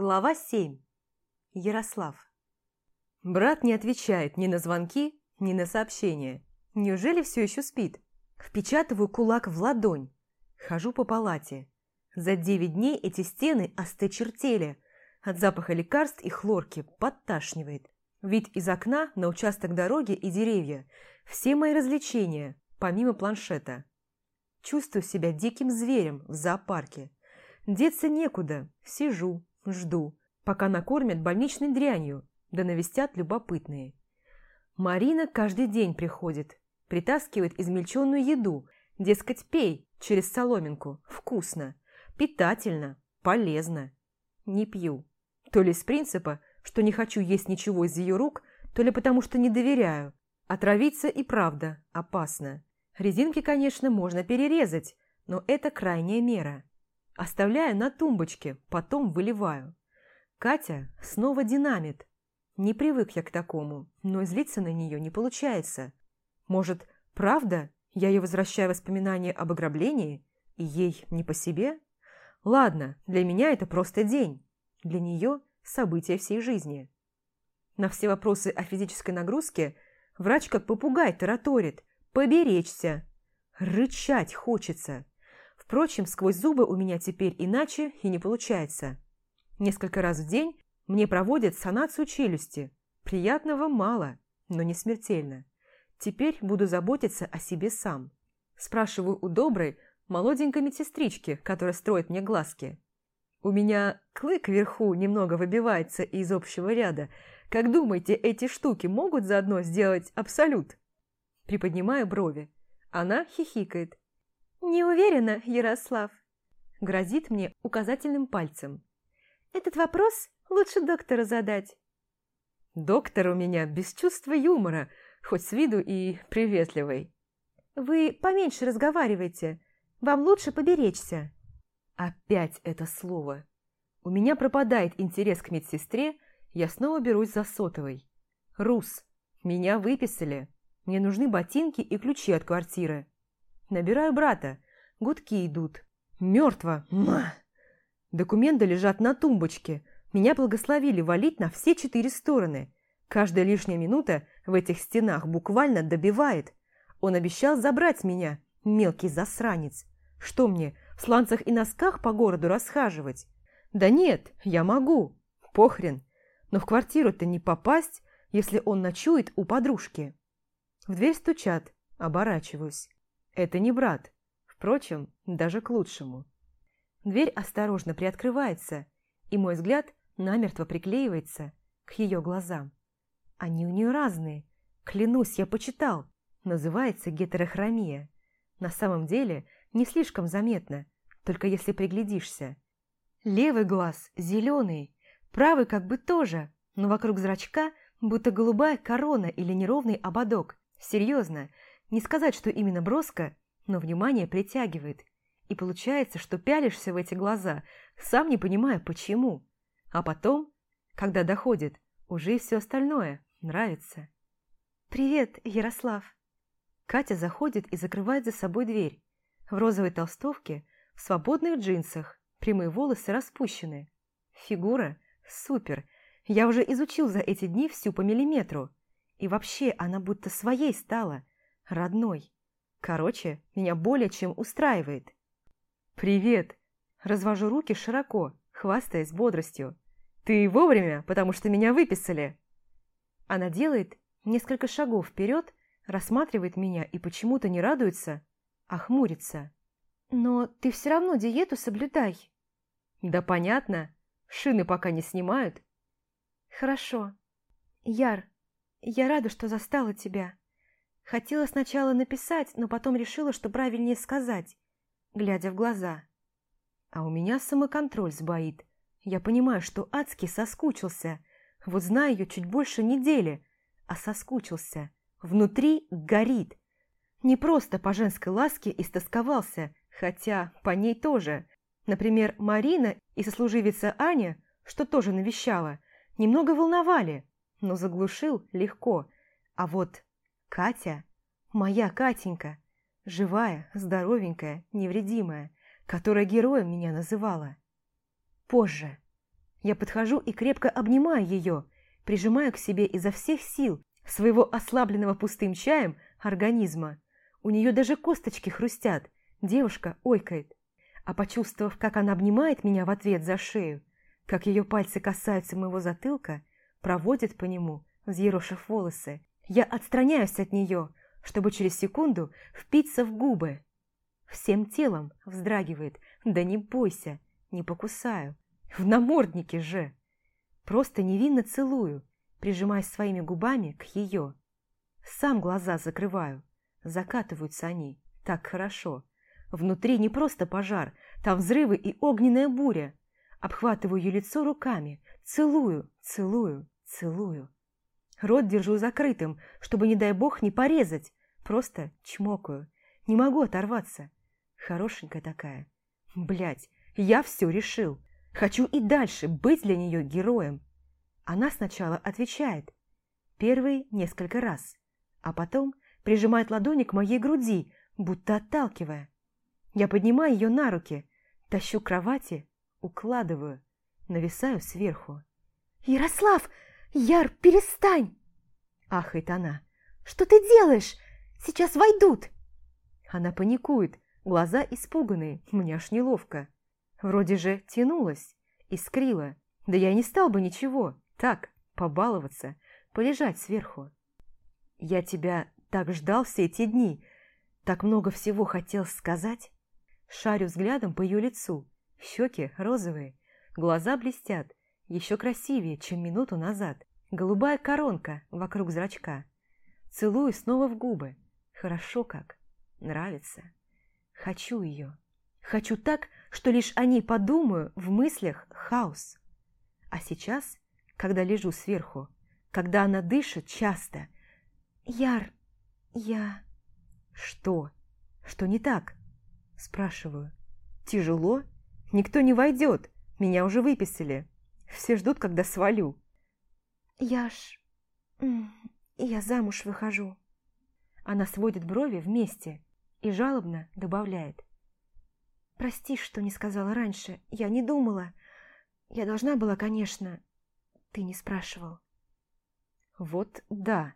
Глава 7. Ярослав. Брат не отвечает ни на звонки, ни на сообщения. Неужели все еще спит? Впечатываю кулак в ладонь. Хожу по палате. За девять дней эти стены осточертели. От запаха лекарств и хлорки подташнивает. Вид из окна на участок дороги и деревья. Все мои развлечения, помимо планшета. Чувствую себя диким зверем в зоопарке. Деться некуда. Сижу, Жду, пока накормят больничной дрянью, да навестят любопытные. Марина каждый день приходит, притаскивает измельченную еду, дескать, пей через соломинку, вкусно, питательно, полезно. Не пью. То ли с принципа, что не хочу есть ничего из ее рук, то ли потому, что не доверяю. Отравиться и правда опасно. Резинки, конечно, можно перерезать, но это крайняя мера. Оставляю на тумбочке, потом выливаю. Катя снова динамит. Не привык я к такому, но злиться на нее не получается. Может, правда, я ее возвращаю воспоминания об ограблении, и ей не по себе? Ладно, для меня это просто день. Для нее событие всей жизни. На все вопросы о физической нагрузке врач как попугай тараторит. Поберечься. Рычать хочется. Впрочем, сквозь зубы у меня теперь иначе и не получается. Несколько раз в день мне проводят санацию челюсти. Приятного мало, но не смертельно. Теперь буду заботиться о себе сам. Спрашиваю у доброй, молоденькой медсестрички, которая строит мне глазки. У меня клык вверху немного выбивается из общего ряда. Как думаете, эти штуки могут заодно сделать абсолют? Приподнимаю брови. Она хихикает. «Не уверена, Ярослав», – грозит мне указательным пальцем. «Этот вопрос лучше доктора задать». «Доктор у меня без чувства юмора, хоть с виду и приветливый». «Вы поменьше разговаривайте, вам лучше поберечься». Опять это слово. У меня пропадает интерес к медсестре, я снова берусь за сотовой. «Рус, меня выписали. Мне нужны ботинки и ключи от квартиры. Набираю брата. Гудки идут. Мертво. Ма! Документы лежат на тумбочке. Меня благословили валить на все четыре стороны. Каждая лишняя минута в этих стенах буквально добивает. Он обещал забрать меня, мелкий засранец. Что мне, в сланцах и носках по городу расхаживать? Да нет, я могу. Похрен. Но в квартиру-то не попасть, если он ночует у подружки. В дверь стучат, оборачиваюсь. Это не брат. Впрочем, даже к лучшему. Дверь осторожно приоткрывается, и мой взгляд намертво приклеивается к ее глазам. Они у нее разные. Клянусь, я почитал. Называется гетерохромия. На самом деле не слишком заметно, только если приглядишься. Левый глаз зеленый, правый как бы тоже, но вокруг зрачка будто голубая корона или неровный ободок. Серьезно, не сказать, что именно броско, но внимание притягивает. И получается, что пялишься в эти глаза, сам не понимая, почему. А потом, когда доходит, уже и все остальное нравится. «Привет, Ярослав!» Катя заходит и закрывает за собой дверь. В розовой толстовке, в свободных джинсах, прямые волосы распущены. Фигура супер. Я уже изучил за эти дни всю по миллиметру. И вообще она будто своей стала – родной. Короче, меня более чем устраивает. «Привет!» Развожу руки широко, хвастаясь бодростью. «Ты вовремя, потому что меня выписали!» Она делает несколько шагов вперед, рассматривает меня и почему-то не радуется, а хмурится. «Но ты все равно диету соблюдай». «Да понятно. Шины пока не снимают». «Хорошо. Яр, я рада, что застала тебя. Хотела сначала написать, но потом решила, что правильнее сказать, глядя в глаза. А у меня самоконтроль сбоит. Я понимаю, что адски соскучился. Вот знаю ее чуть больше недели, а соскучился. Внутри горит. Не просто по женской ласке истосковался, хотя по ней тоже. Например, Марина и сослуживица Аня, что тоже навещала, немного волновали, но заглушил легко. А вот Катя, моя Катенька, живая, здоровенькая, невредимая, которая героем меня называла. Позже. Я подхожу и крепко обнимаю ее, прижимаю к себе изо всех сил своего ослабленного пустым чаем организма. У нее даже косточки хрустят. Девушка ойкает. А почувствовав, как она обнимает меня в ответ за шею, как ее пальцы касаются моего затылка, проводят по нему, взъерошив волосы, я отстраняюсь от нее, чтобы через секунду впиться в губы. Всем телом вздрагивает. Да не бойся, не покусаю. В наморднике же. Просто невинно целую, прижимаясь своими губами к ее. Сам глаза закрываю. Закатываются они. Так хорошо. Внутри не просто пожар, там взрывы и огненная буря. Обхватываю ее лицо руками, целую, целую, целую. Рот держу закрытым, чтобы, не дай бог, не порезать. Просто чмокаю. Не могу оторваться. Хорошенькая такая. Блять, я все решил. Хочу и дальше быть для нее героем. Она сначала отвечает. Первый несколько раз. А потом прижимает ладони к моей груди, будто отталкивая. Я поднимаю ее на руки, тащу к кровати, укладываю, нависаю сверху. «Ярослав! Яр, перестань!» Ахает она. «Что ты делаешь? Сейчас войдут!» Она паникует, глаза испуганные, мне аж неловко. Вроде же тянулась, искрила. Да я не стал бы ничего, так, побаловаться, полежать сверху. Я тебя так ждал все эти дни, так много всего хотел сказать. Шарю взглядом по ее лицу, щеки розовые, глаза блестят, еще красивее, чем минуту назад. Голубая коронка вокруг зрачка. Целую снова в губы. Хорошо как. Нравится. Хочу ее. Хочу так, что лишь о ней подумаю, в мыслях хаос. А сейчас, когда лежу сверху, когда она дышит часто, Яр, я... Что? Что не так? Спрашиваю. Тяжело? Никто не войдет. Меня уже выписали. Все ждут, когда свалю. Я ж... Я замуж выхожу. Она сводит брови вместе и жалобно добавляет. Прости, что не сказала раньше. Я не думала. Я должна была, конечно. Ты не спрашивал. Вот да.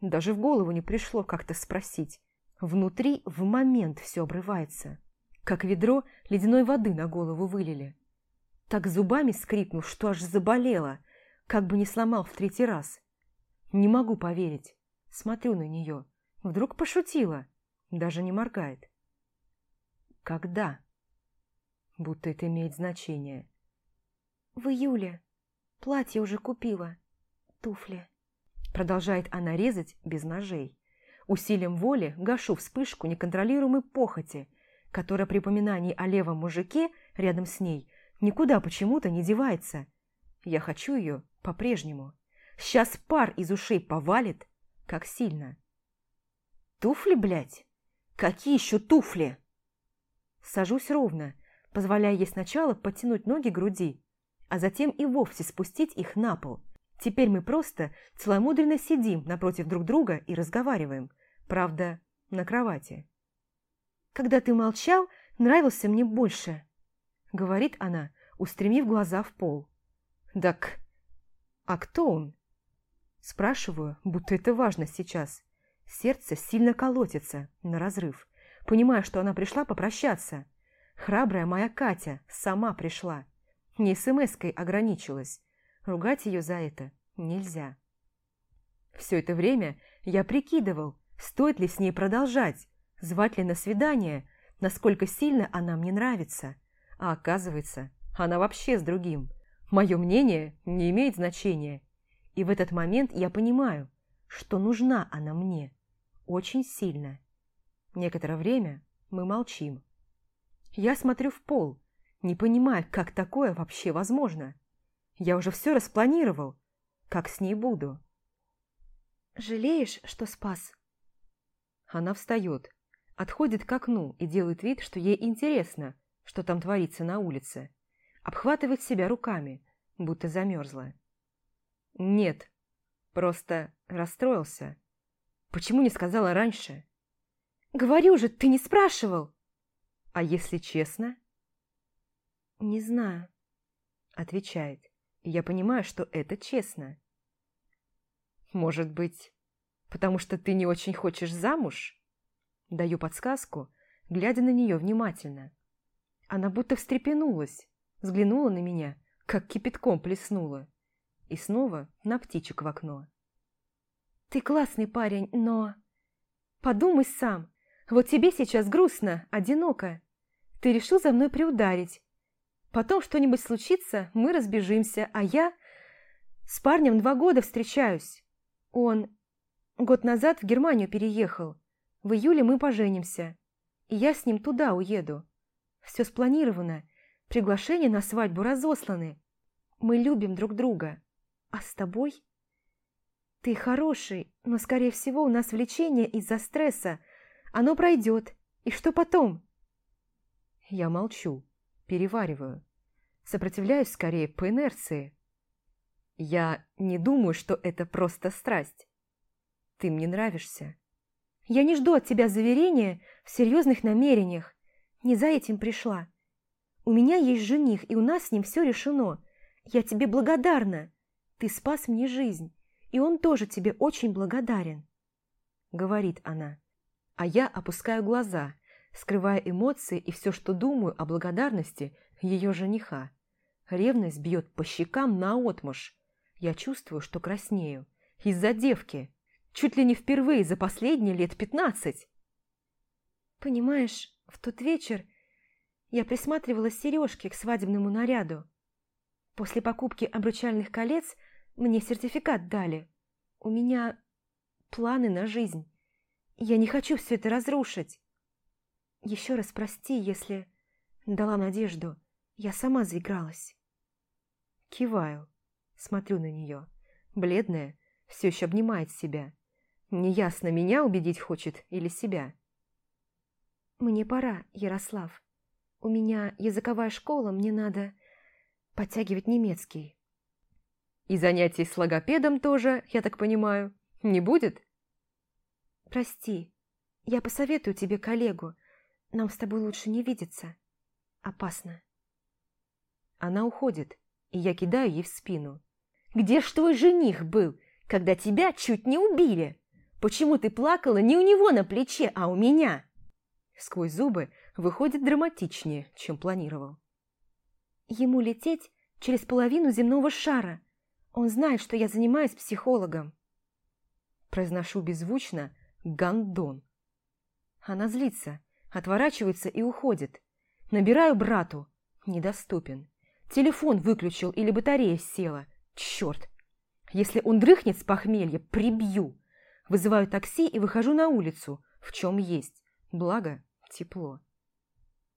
Даже в голову не пришло как-то спросить. Внутри в момент все обрывается. Как ведро ледяной воды на голову вылили. Так зубами скрипнув, что аж заболела, как бы не сломал в третий раз. Не могу поверить. Смотрю на нее. Вдруг пошутила. Даже не моргает. Когда? Будто это имеет значение. В июле. Платье уже купила. Туфли. Продолжает она резать без ножей. Усилием воли гашу вспышку неконтролируемой похоти, которая при поминании о левом мужике рядом с ней никуда почему-то не девается. Я хочу ее по-прежнему. Сейчас пар из ушей повалит, как сильно. Туфли, блядь? Какие еще туфли? Сажусь ровно, позволяя ей сначала подтянуть ноги к груди, а затем и вовсе спустить их на пол. Теперь мы просто целомудренно сидим напротив друг друга и разговариваем. Правда, на кровати. «Когда ты молчал, нравился мне больше», — говорит она, устремив глаза в пол. «Так, а кто он?» Спрашиваю, будто это важно сейчас. Сердце сильно колотится на разрыв. Понимаю, что она пришла попрощаться. Храбрая моя Катя сама пришла. Не смс-кой ограничилась. Ругать ее за это нельзя. Все это время я прикидывал, стоит ли с ней продолжать, звать ли на свидание, насколько сильно она мне нравится. А оказывается, она вообще с другим. Мое мнение не имеет значения. И в этот момент я понимаю, что нужна она мне. Очень сильно. Некоторое время мы молчим. Я смотрю в пол, не понимая, как такое вообще возможно. Я уже все распланировал, как с ней буду. «Жалеешь, что спас?» Она встает, отходит к окну и делает вид, что ей интересно, что там творится на улице. Обхватывает себя руками, будто замерзла. «Нет, просто расстроился. Почему не сказала раньше?» «Говорю же, ты не спрашивал!» «А если честно?» «Не знаю», — отвечает. я понимаю, что это честно. Может быть, потому что ты не очень хочешь замуж? Даю подсказку, глядя на нее внимательно. Она будто встрепенулась, взглянула на меня, как кипятком плеснула, и снова на птичек в окно. «Ты классный парень, но...» «Подумай сам, вот тебе сейчас грустно, одиноко. Ты решил за мной приударить. Потом что-нибудь случится, мы разбежимся, а я с парнем два года встречаюсь. Он год назад в Германию переехал. В июле мы поженимся, и я с ним туда уеду. Все спланировано, приглашения на свадьбу разосланы. Мы любим друг друга. А с тобой? Ты хороший, но, скорее всего, у нас влечение из-за стресса. Оно пройдет. И что потом? Я молчу, перевариваю. Сопротивляюсь скорее по инерции. Я не думаю, что это просто страсть. Ты мне нравишься. Я не жду от тебя заверения в серьезных намерениях. Не за этим пришла. У меня есть жених, и у нас с ним все решено. Я тебе благодарна. Ты спас мне жизнь, и он тоже тебе очень благодарен. Говорит она. А я опускаю глаза, скрывая эмоции и все, что думаю о благодарности ее жениха. Ревность бьет по щекам наотмашь. Я чувствую, что краснею. Из-за девки. Чуть ли не впервые за последние лет пятнадцать. Понимаешь, в тот вечер я присматривала сережки к свадебному наряду. После покупки обручальных колец мне сертификат дали. У меня планы на жизнь. Я не хочу все это разрушить. Еще раз прости, если дала надежду. Я сама заигралась. Киваю, смотрю на нее. Бледная, все еще обнимает себя. Неясно, меня убедить хочет или себя. Мне пора, Ярослав. У меня языковая школа, мне надо подтягивать немецкий. И занятий с логопедом тоже, я так понимаю, не будет? Прости, я посоветую тебе коллегу. Нам с тобой лучше не видеться. Опасно. Она уходит, и я кидаю ей в спину. «Где ж твой жених был, когда тебя чуть не убили? Почему ты плакала не у него на плече, а у меня?» Сквозь зубы выходит драматичнее, чем планировал. Ему лететь через половину земного шара. Он знает, что я занимаюсь психологом. Произношу беззвучно «гандон». Она злится, отворачивается и уходит. Набираю брату. Недоступен. Телефон выключил или батарея села. Черт! Если он дрыхнет с похмелья, прибью. Вызываю такси и выхожу на улицу, в чем есть. Благо, тепло.